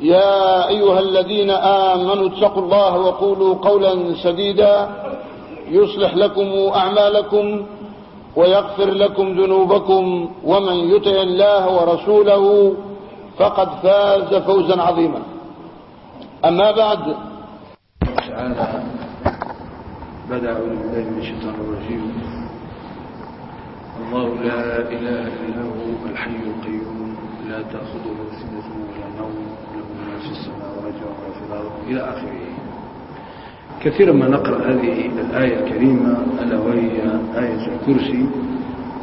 يا أيها الذين آمنوا اتقوا الله وقولوا قولا سديدا يصلح لكم أعمالكم ويغفر لكم ذنوبكم ومن يطع الله ورسوله فقد فاز فوزا عظيما. أما بعد. تعالى بدأ بالله من الشيطان الرجيم. الله لا إله إلا هو الحي القيوم. لا تأخذه إلى آخره. كثيرا ما نقرأ هذه الآية الكريمة ألا وهي آية الكرسي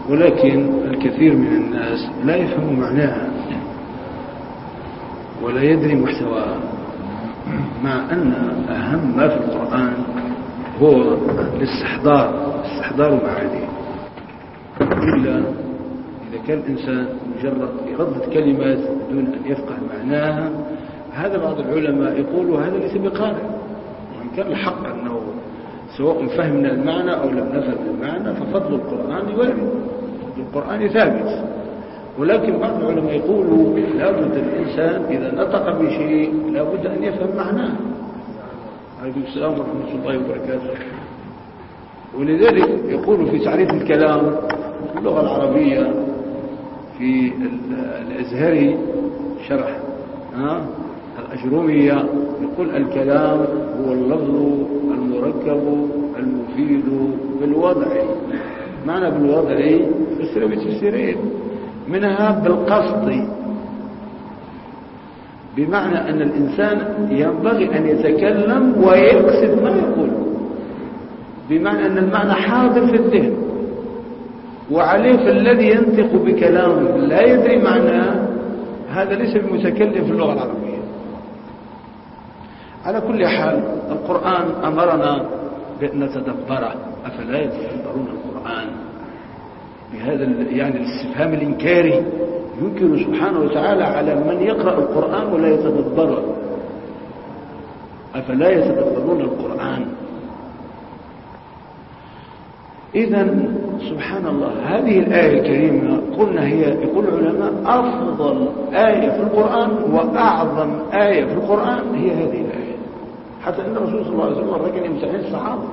ولكن الكثير من الناس لا يفهم معناها ولا يدري محتواها. مع أن أهم ما في القرآن هو الاستحضار استحضار معانيه إلا إذا كان الإنسان مجرد يردد كلمات بدون أن يفقه معناها هذا بعض العلماء يقولوا هذا ليس بقارئ وإن كان الحق أنه سواء فهمنا المعنى أو لم نفهم المعنى ففضل القرآن وارد القرآن ثابت. ولكن بعض العلماء يقولوا لابد الإنسان إذا نطق بشيء لابد أن يفهم معناه. عليكم السلام ورحمة الله وبركاته. ولذلك يقول في تعريف الكلام اللغة العربية في الأزهري شرح ها؟ الأجرومية يقول الكلام هو اللفظ المركب المفيد بالوضع. معنى بالوضع فسر بتفسيرين. منها بالقصد. بمعنى أن الإنسان ينبغي أن يتكلم ويقصد ما يقول. بمعنى أن المعنى حاضر في الذهن. وعليه فالذي ينطق بكلام لا يدري معناه هذا ليس بمتكلم في اللغة العربية. على كل حال القرآن أمرنا بأن نتدبره أفلا يتدبرون القرآن؟ بهذا يعني الاستفهام الإنكاري. ينكر سبحانه وتعالى على من يقرأ القرآن ولا يتدبره أفلا يتدبرون القرآن؟ إذا سبحان الله هذه الآية الكريمة قلنا هي يقول العلماء أفضل آية في القرآن وأعظم آية في القرآن هي هذه. حتى أن الرسول صلى الله عليه وسلم كان يمتحن الصحابة.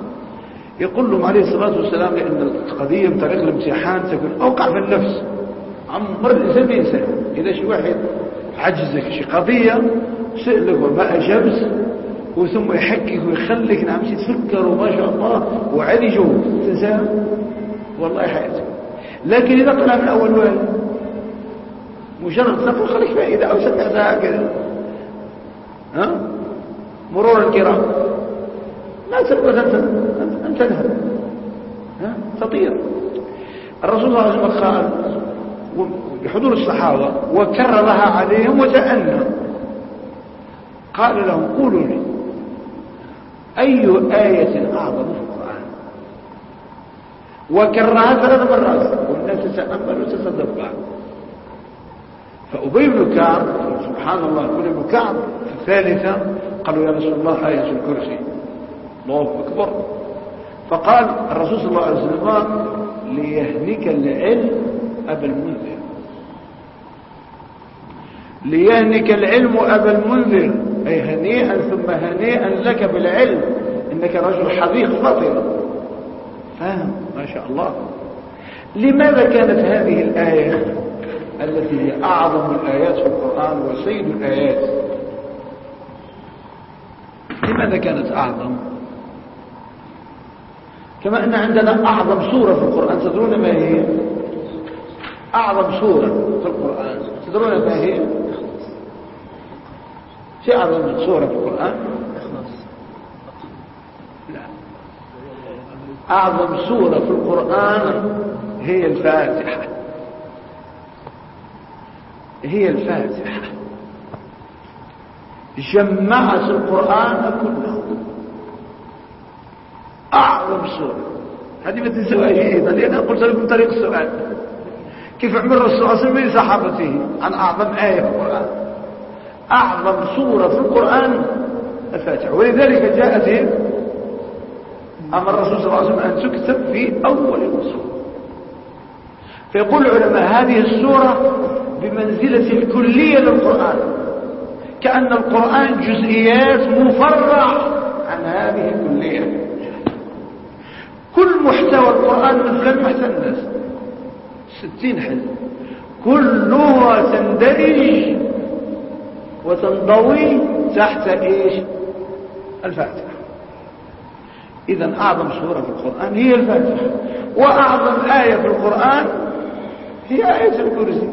يقول لهم عليه الصلاة والسلام لأن القضية بطريق الامتحان تكون أوقع في النفس. عمر الإنسان بإنسان. إذا شي واحد عجزك شي قضية سألك وما أجبت وثم يحكك ويخليك نعم تفكر وما شاء الله وعلي جو. تنساه والله حياتك. لكن إذا طلع من أول وهل مجرد تقول خليك فائدة أو سمعتها هكذا ها؟ مرور الكرام. لا تقدر أن تذهب تطير. الرسول صلى الله عليه وسلم قال بحضور الصحابة وكررها عليهم وتأنى. قال لهم قولوا لي أي آية أعظم في القرآن؟ وكررها ثلاث مرات. والناس تتأمل وتتدبر فأبي بن كعب سبحان الله كل ابن كعب الثالثة قالوا يا رسول الله آية الكرسي الله أكبر. فقال الرسول صلى الله عليه وسلم ليهنك العلم أبا المنذر. ليهنك العلم أبا المنذر. أي هنيئا ثم هنيئا لك بالعلم. إنك رجل حذيق فطن فاهم؟ ما شاء الله. لماذا كانت هذه الآية التي هي أعظم الآيات في القرآن وسيد الآيات؟ لماذا كانت أعظم؟ كما أن عندنا أعظم سورة في القرآن تدرون ما هي؟ أعظم سورة في القرآن. تدرون ما هي؟ في أعظم سورة في القرآن؟ لا أعظم سورة في القرآن هي الفاتحة. هي الفاتحة. جمعت القرآن كله. أعظم سورة. هذه ما تنسوهاش أيضا لأن قلت لكم طريق السؤال. كيف عمر الرسول صلى الله عليه وسلم صحابته؟ عن أعظم آية في القرآن. أعظم سورة في القرآن الفاتحة. ولذلك جاءت أمر الرسول صلى الله عليه وسلم أن تكتب في أول الوصول فيقول العلماء هذه السورة بمنزلة الكلية للقرآن. كأن القرآن جزئيات مفرع عن هذه الكلية. كل محتوى القرآن مثل محتوى الناس. ستين حزب كلها تندرج وتنضوي تحت إيش؟ الفاتحة. اذا أعظم سورة في القرآن هي الفاتحة. وأعظم آية في القرآن هي آية الكرسي.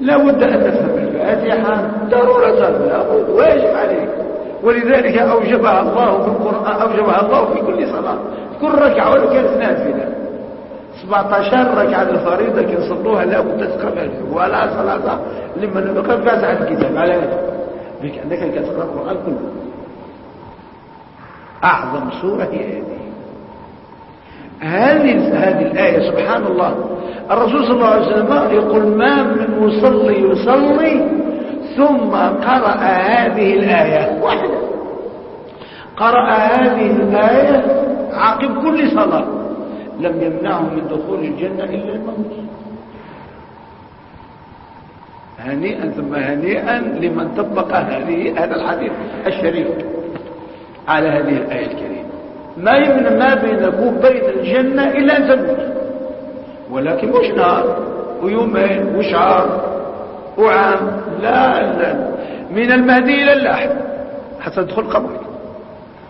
لا بد أن نفهم الفاتحة ضرورة. لا بد. واجب عليك. ولذلك أوجبها الله في القرآن أوجبها الله في كل صلاة. كل ركعة ولو كانت نافلة 17 ركعة الفريضة كنصلوها لا بد تقرأ ولا صلاة لمن بقى فاتحة الكتاب. على بك أنك تقرأ القرآن كله. أعظم سورة هي هذه. هذه هذه الآية سبحان الله الرسول صلى الله عليه وسلم يقول ما من مصلي يصلي ثم قرأ هذه الآية. واحدة. قرأ هذه الآية عقب كل صلاة. لم يمنعه من دخول الجنة إلا الموت. هنيئا ثم هنيئا لمن طبق هذه هذا الحديث الشريف على هذه الآية الكريمة. ما يمنع ما بينك وبين الجنة إلا أن ولكن مش نهار ويومين وشهر وعام؟ لا لا. من المهدي إلى اللحم حتى تدخل قبرك.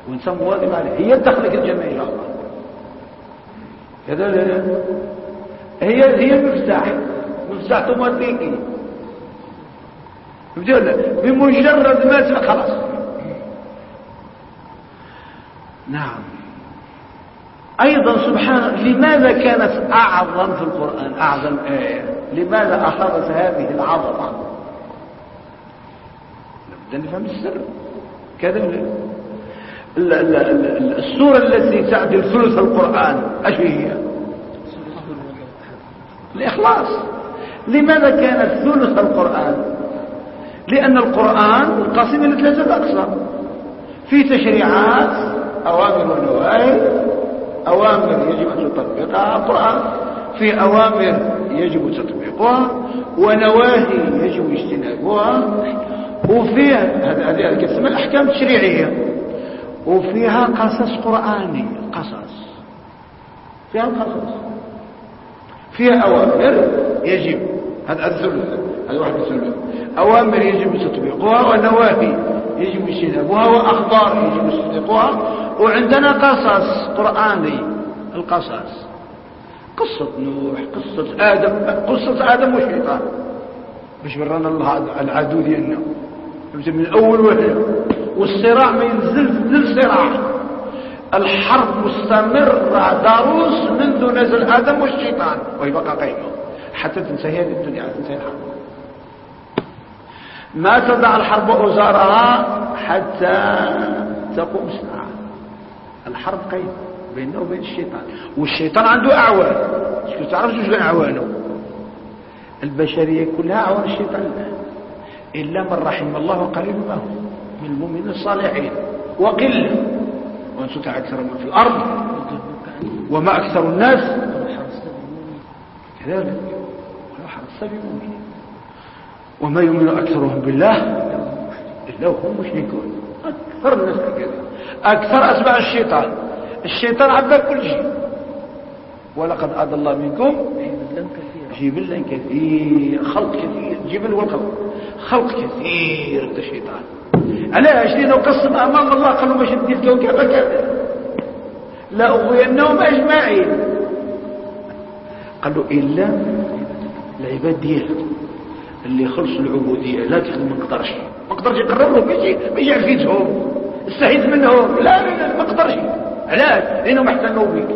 وانت مواظب عليه هي تدخلك الجنة إن شاء الله. كذا هي هي المفتاح مفتاح توماتيكي. بمجرد ما خلاص. نعم. أيضا سبحان لماذا كانت أعظم في القرآن؟ أعظم آية؟ لماذا أخذت هذه العظمة؟ لابد نفهم السر. كذا السورة التي تعدل ثلث القرآن أيش هي؟ الإخلاص. لماذا كانت ثلث القرآن؟ لأن القرآن قسم إلى ثلاثة أقسام. في تشريعات أوامر ونواهي أوامر يجب أن تطبقها القرآن في أوامر يجب تطبيقها ونواهي يجب اجتنابها. وفيها هذه القسم الأحكام التشريعية وفيها قصص قرآني قصص. فيها القصص فيها أوامر يجب. هذا الثلث هذا واحد الثلث. أوامر يجب تطبيقها ونواهي يجب اجتنابها وأخبار يجب تصديقها وعندنا قصص قرآني القصص. قصة نوح قصة آدم قصة آدم والشيطان. باش ورانا الله العدو ديالنا. من أول وهله والصراع ما ينزل نزل صراع. الحرب مستمرة دروس منذ نزل آدم والشيطان. ويبقى قيمة حتى تنتهي هذه الدنيا تنتهي الحرب ما تضع الحرب أزارها حتى تقوم ساعة. الحرب قيد بينه وبين الشيطان. والشيطان عنده أعوان. شو تعرف شو أعوانه؟ البشرية كلها أعوان الشيطان. إلا من رحم الله وقليل ما هو من المؤمنين الصالحين. وقل. وأنتم أكثر من في الأرض. وما أكثر الناس. كذلك. ولو حرصت بمؤمنين. وما يؤمن أكثرهم بالله؟ إلا هم مشركون. أكثر الناس أكثر أتباع الشيطان. الشيطان عبر كل شيء. ولقد أضل الله منكم جبلا كثير خلق كثير جبل والخلق خلق كثير من الشيطان. علاش لأنه قسم أمام الله قال له باش ندير الكوكب كذا لأغوينهم أجمعين. قالوا إلا العباد ديالك اللي خلصوا العبودية لا تخدم ما نقدرش ما نقدرش ماشي ماشي عفيتهم استحيت منهم. لا لا ما نقدرش علاش لانهم احتموا بك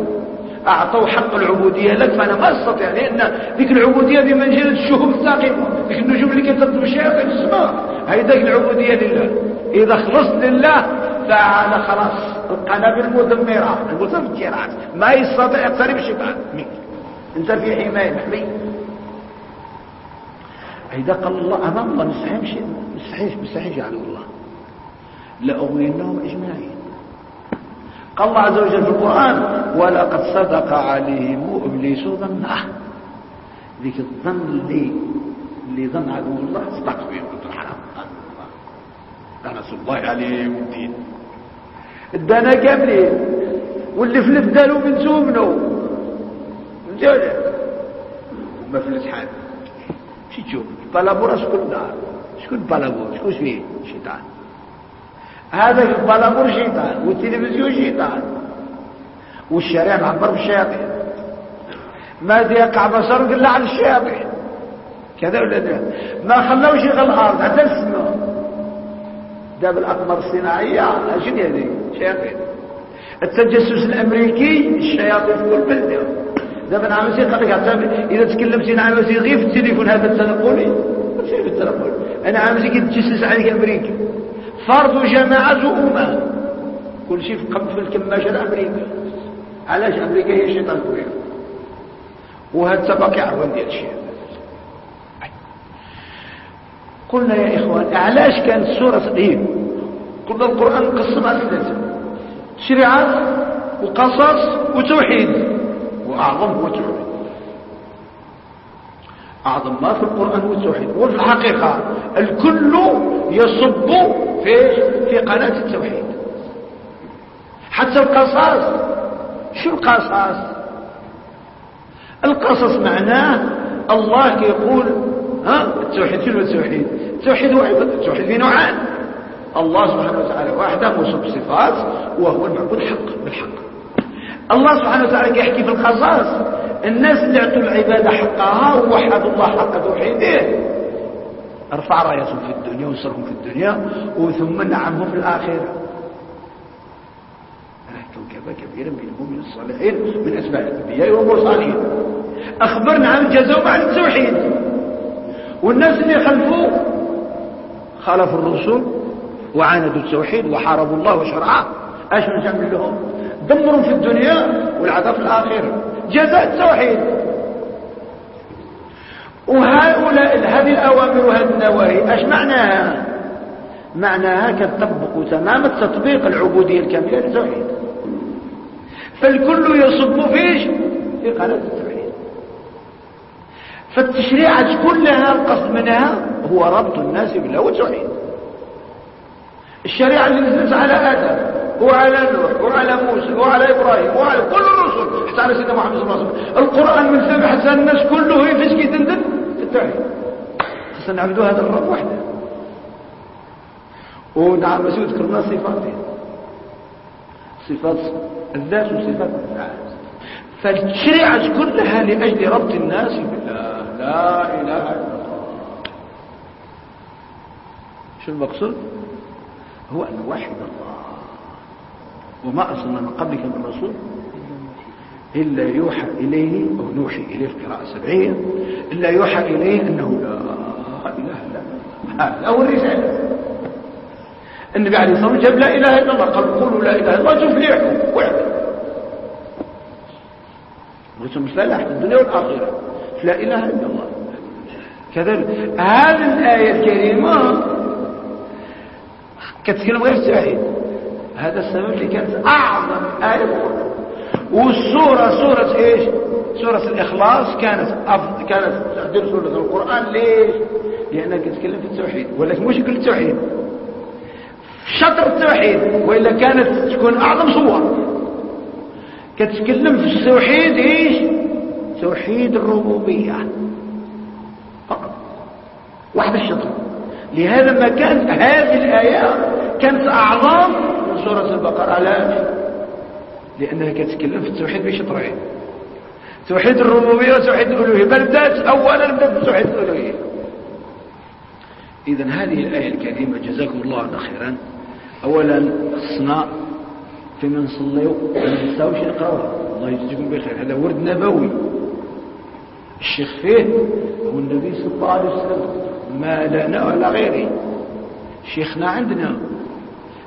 اعطوا حق العبودية. لك فأنا ما أستطيع لأن ذيك العبودية بمنزلة الشهوب الثاقبة ذيك النجوم اللي كتطلب الشياطين السماء. هاي ذاك العبودية لله. إذا خلصت لله تعالى خلاص. القنابل المدمرة ما يستطيع يقترب الشيطان منك. أنت في حماية محمي. إذا قال الله أمام الله مستحيل مش مستحيل مستحيل يجعله الله لأغوينهم أجمعين قال الله عز وجل في القرآن ولقد صدق عليهم إبليس ظنه ذيك الظن اللي اللي ظن عدو الله صدق الحرام لعنة الله عليه والدين الدانا كاملين واللي فلت داروا من جوجه ما فلت حال تشوف البلابور شكون دار شكون فيه شيطان هذا البلابور شيطان والتلفزيون شيطان والشارع معبر بالشياطين ما يقع بصر الا على الشياطين كذا ولا لا ما خلاوش يغل الأرض حتى السماء داب الاقمار الصناعيه شنو هذه شياطين التجسس الامريكي الشياطين في كل بلده دابا أنا قال لك إذا تكلمتي أنا عامل غير في التليفون هذا التنقلي ماشي في التنقل أنا عامل كيتجسس عليك أمريكا فرض جماعة أمة. كل شيء في الكماشة الامريكا علاش أمريكا هي الشيطان الكبير وهذا سبق يعرفون ديال الشيء قلنا يا إخوان علاش كانت سوره إيه قلنا القرآن قسمها ثلاثة. تشريعات وقصص وتوحيد. وأعظم هو التوحيد أعظم ما في القرآن هو التوحيد وفي الحقيقة الكل يصب في في قناة التوحيد. حتى القصاص. شو القصاص؟ القصص معناه الله يقول ها التوحيد شنو التوحيد. التوحيد هو التوحيد في نوعان. الله سبحانه وتعالى وحده موصوف بصفات وهو المعبود حق بالحق. الله سبحانه وتعالى يحكي في القصص الناس اللي اعطوا العبادة حقها ووحدوا الله حق توحيده. ارفع رايتهم في الدنيا وانصرهم في الدنيا وثم نعمهم في الآخرة. كوكبة كبيرة من المؤمنين الصالحين من أسماء الأنبياء والمرسلين. أخبرنا عن جزاهم عن التوحيد. والناس اللي خلفوا خالفوا الرسل وعاندوا التوحيد وحاربوا الله وشرعه. إيش نجمل لهم؟ دمر في الدنيا والعذاب في الآخرة. جزاء التوحيد. وهؤلاء هذه الأوامر وهذه النواهي إيش معناها؟ معناها كتطبق تمام التطبيق العبودية الكاملة للتوحيد. فالكل يصب فيش في قناة التوحيد. فالتشريعات كلها القصد منها هو ربط الناس بالله والتوحيد الشريعة اللي نزلت على آدم. وعلى نوح وعلى موسى وعلى إبراهيم وعلى كل الرسل. حتى على سيدنا محمد صلى الله عليه وسلم. القرآن من سبع حتى الناس كله يفسك يدندن في التوحيد. خصنا نعبدوا هذا الرب وحده. ونعم مسيح يذكر لنا صفاته. صفات الذات وصفات الافعال فالشريعة كلها لأجل ربط الناس بالله لا إله إلا الله. شو المقصود؟ هو أن نوحد الله. وما أرسلنا من قبلك من رسول إلا يوحى إليه أو نوحي إليه في قراءة سبعية إلا يوحى إليه أنه لا إله إلا هذا أول رسالة النبي عليه الصلاة والسلام جاب لا إله إلا الله. قال قولوا لا إله إلا الله تفلحوا. وحده قلتم فلاح في الدنيا والآخرة. لا إله إلا الله. كذلك هذه الآية الكريمة كتكلم غير التوحيد هذا السبب اللي كانت أعظم آية القرآن. والسورة سورة إيش؟ سورة الإخلاص كانت أفضل كانت تعدل سورة القرآن. ليش؟ لأنها تتكلم في التوحيد ولكن مش كل التوحيد. شطر التوحيد وإلا كانت تكون أعظم صور كتتكلم في التوحيد إيش؟ توحيد الربوبية. فقط. واحد الشطر لهذا ما كانت هذه الآيات كانت أعظم سورة البقرة. علاش لأنها كتكلم في التوحيد بشطرين توحيد الربوبية وتوحيد الألوهية. بل بدأت أولا بدأت بتوحيد الألوهية. إذا هذه الآية الكريمة جزاكم الله خيرا. أولا خصنا في من نصليو ما ننساوش نقراوها الله يجزيكم بخير هذا ورد نبوي. الشيخ فيه هو النبي صلى الله عليه وسلم. ما لنا ولا غيره. شيخنا عندنا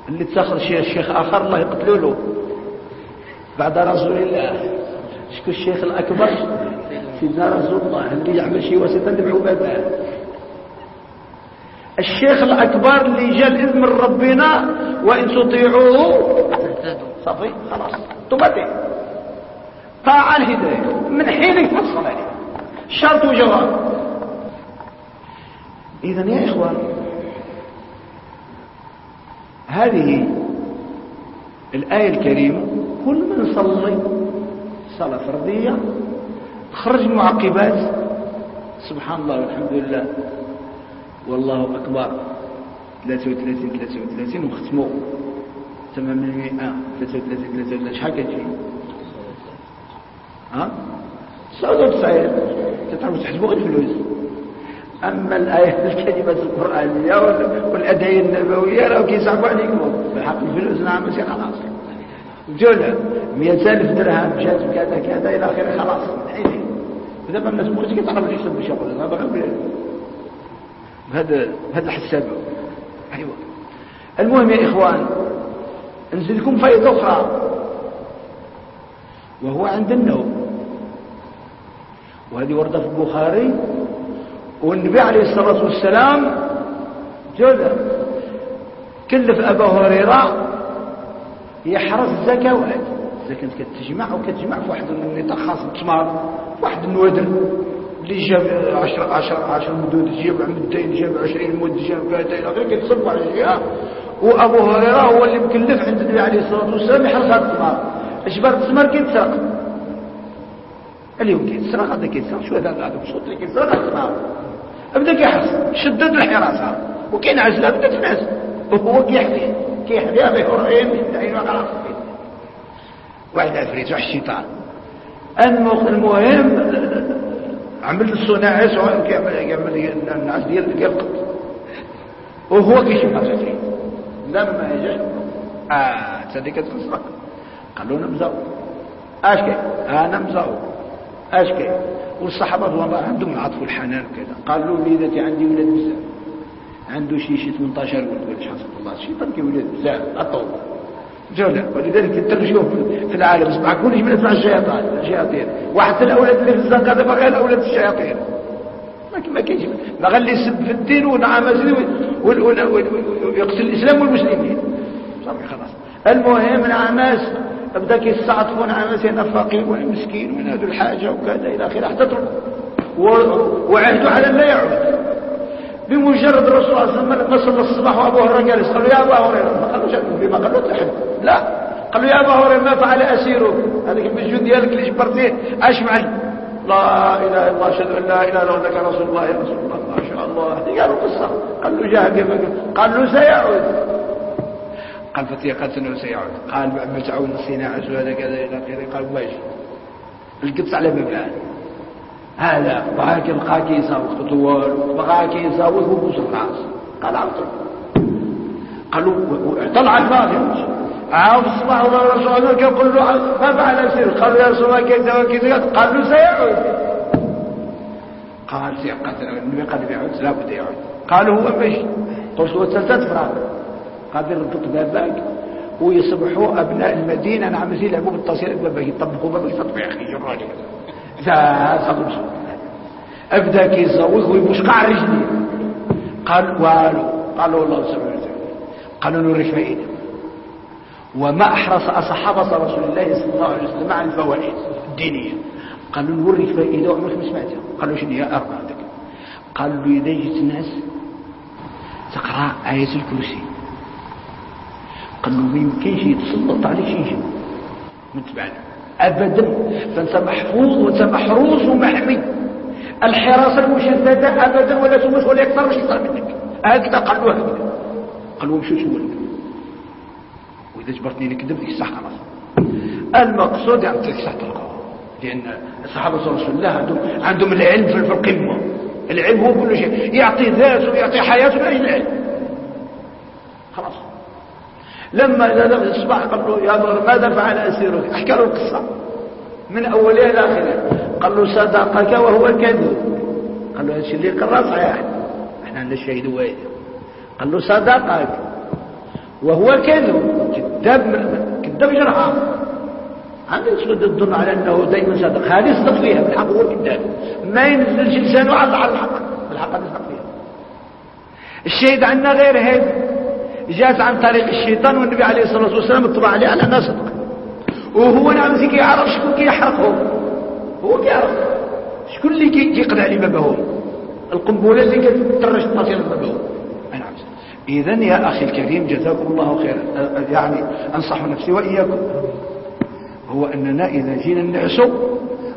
اللي اتخذ شيخ آخر الله يقتلوا له. بعد رسول الله. شكو الشيخ الأكبر؟ سيدنا رسول الله اللي يعمل شيء وسيطة بعبادة الشيخ الأكبر اللي جاء الإذن من ربنا وإن تطيعوه صافي خلاص. تبدي طاعة الهداية. من حين يفصل عليه شرط وجواب. إذا يا إخوان هذه الآية الكريمة كل من صلي صلاة فردية خرج معقبات سبحان الله والحمد لله والله أكبر 33 33 وختموا 800 33 33 شحال كتجي ها؟ 99 تتعرفوا تحسبوا غير فلوس أما الآيات الكلمات القرآنية والأدعية النبوية لو كيصعبوا عليكم. بحق الفلوس نعم بس خلاص. جولة. مئة ألف درهم جات كذا كذا إلى آخره خلاص. ودابا الناس مخرج كيتعرف يحسب بشغل هذا غير بهذا بهذا الحساب أيوة. المهم يا إخوان انزلكم فائدة أخرى. وهو عند النوم. وهذه وردة في البخاري. والنبي عليه الصلاة والسلام جودة كلف أبا هريرة يحرص إذا كانت كتجمع وكتجمع في واحد النطاق خاص بالتمار واحد النوادر اللي جاب 10 10 10 مدود جاب مدين جاب 20 مد جاب كذا إلى اخره كيتصب على الجهه وأبو هريرة هو اللي مكلف عند النبي عليه الصلاة والسلام يحرص هذا التمار. اجبار التمار كيتسرق؟ اليوم كيتسرق هذا كيتسرق شو هذا؟ هذا بصوت كيتسرق التمار. بدا كيحرص. شدد الحراسه وكاين عزلة؟ بدا تنعس وهو كيحفي كيحفي ابي هريره عينه خلاص. واحد عفريت واحد الشيطان المهم عمل الصناعي سواء كيعمل الناس ديال ديال القط وهو كيشوف عفريت لما اجى آه تصدق كتسرق قالوا له مزاو أش كاين أنا مزاو اش كاين والصحابه رضوان عندهم العطف والحنان وكذا. قال له وليدتي عندي ولاد بزاف. عنده شي شي 18 ولد ولا شحال الله. الشيطان كيولد بزاف. أطول. جوله ولذلك ترجوه في العالم اسمع كل من اسمع الشياطين. الشياطين. واحد الأولاد اللي في الزنقة باغي الاولاد الشياطين. ما كاينش ما غالي يسب في الدين ونعم ويقتل الإسلام والمسلمين. صافي خلاص. المهم نعماس بدا كيستعطفوا نعماس هنا فقير والمسكين من هذو الحاجة وكذا إلى آخره حتى ترك. وعهدوا على لا يعود. بمجرد الرسول صلى الله عليه وسلم لما صلى الصباح وأبو هريرة جالس. قالوا يا أبا هريرة ما قالوش بما قالوا تحب لا. قالوا يا أبا هريرة ما فعل أسيره؟ هذاك بالجود ديالك اللي جبرتيه عاش معي؟ لا إله إلا الله أشهد أن لا إله إلا أنك رسول الله يا رسول الله ما شاء الله. قالوا قصه قال له جاء قال له سيعود. قال فتيقة إنه سيعود. قال ما تعود الصناعه وهذا كذا إلى آخره. قال واش القدس على بابان هذا بغاك يلقاك يساوي خطوال بغاك يساوي هو بوس الراس قال عطل قالوا طلع الباقي. عاود الصباح والرسول الله يقول له؟ ما فعل سير قالوا يا رسول الله كذا وكذا قال له سيعود. قال سيقتل النبي قال يعود لا بد يعود. قالوا هو مش قلت له ثلاثة فراغ قال يربط بابك ويصبحوا أبناء المدينة. نعم يلعبوا بالتصوير بابك يطبقوا بابك تطبيق يجي الراجل خلص أبدا كيزوج ويبشقع رجلي. قال والو. قالوا الله سبحانه وتعالى قالوا له فائده وما أحرص أصحاب رسول الله صلى الله عليه وسلم عن الفوائد الدينية. قالوا نوريك فائده وعمرك ما سمعتها قالوا شنو هي عندك قالوا جيت الناس تقرأ إيه الكرسي. قال له ما يمكنش يتسلط عليك شيء. من تبعنا أبدا. فأنت محفوظ وأنت محروس ومحمي. الحراسة المشددة أبدا ولا تموت ولا يكثر مش يكثر منك. هكذا قالوا هكذا. قالوا مشوا شو لك وإذا جبرتني لكذب ديك الصح خلاص؟ المقصود يعني تحت القرآن لأن الصحابة رسول الله عندهم, عندهم العلم في القمة العلم هو كل شيء. يعطي ذاته ويعطي حياته من أجل العلم. خلاص. لما الصباح قال له يا ضر ماذا فعل أسيرك أحكى له القصة. من أولها إلى آخرها. قال له صدقك وهو كذب قال له هذا اللي قرأ صحيح إحنا عندنا الشهيد واحد. قال له صدقك وهو كذب كذاب كذاب جرحى. هذا يسود الظن على أنه دائما صادق. هذه يصدق فيها بالحق هو كذاب. ما ينزلش لسانه على الحق. الحق يصدق فيها الشهيد عندنا غير هذا. جاءت عن طريق الشيطان والنبي عليه الصلاة والسلام اطلع عليه. على صدق وهو نعم زي كيعرف شكون كيحرقه هو كيعرف شكون اللي كيقضي عليه بابه؟ القنبلة اللي كتطرش الطاسيه بابه نعم اذا يا أخي الكريم جزاكم الله خيرا. يعني أنصح نفسي وإياكم. هو أننا إذا جينا نعسو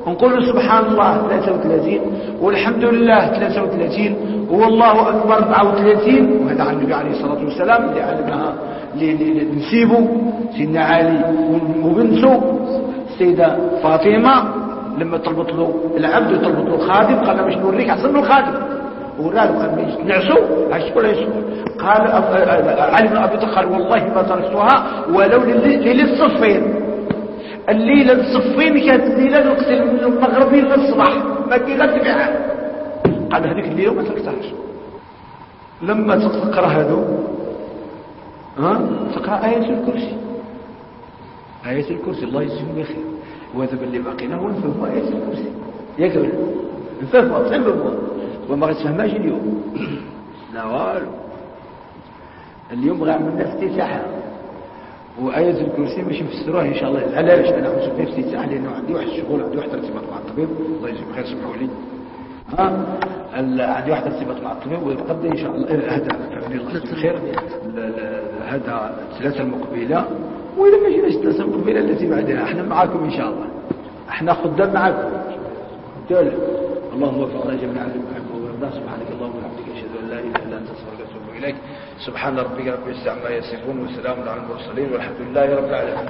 نقول سبحان الله 33 والحمد لله 33 والله أكبر 34 وهذا عن النبي عليه الصلاة والسلام اللي علمها نسيبه سيدنا علي وبنته السيده فاطمة لما طلبت له العبد وطلبت له الخادم قال باش نوريك أحسن الخادم. وراه قال نعسو اش كل قال علي بن أبي طالب قال والله ما تركتها ولو للصفين الليلة الصفين كانت نقتل من المغربي للصباح ما كي غد بها قال هذيك الليلة ما تركتهاش لما تقرأ هذو ها تقرأ آية الكرسي. آية الكرسي الله يجزيهم بخير وهذا اللي باقينا هو نفهموا آية الكرسي. يا قبل نفهموا نفهموا وما غتفهمهاش اليوم؟ لا والو. اليوم غير عملنا افتتاحها وآية الكرسي مش مفسروها إن شاء الله. علاش؟ أنا في نفسي تاع لأنه عندي واحد الشغل عندي واحد ارتباط مع الطبيب الله يجزيه بخير سمحوا لي. ها؟ عندي واحد ارتباط مع الطبيب ويبقى إن شاء الله. هذا بخير هذا الثلاثة المقبلة. وإذا ما جيناش الثلاثة المقبلة التي بعدها أحنا معاكم إن شاء الله. أحنا خدام معاكم. دولة اللهم وفقنا جميعا لما يحب ويرضى سبحانك اللهم وبحمدك أشهد أن لا إله إلا أنت أستغفرك وأتوب إليك. سبحان ربك رب العزة عما يصفون وسلام على المرسلين والحمد لله رب العالمين.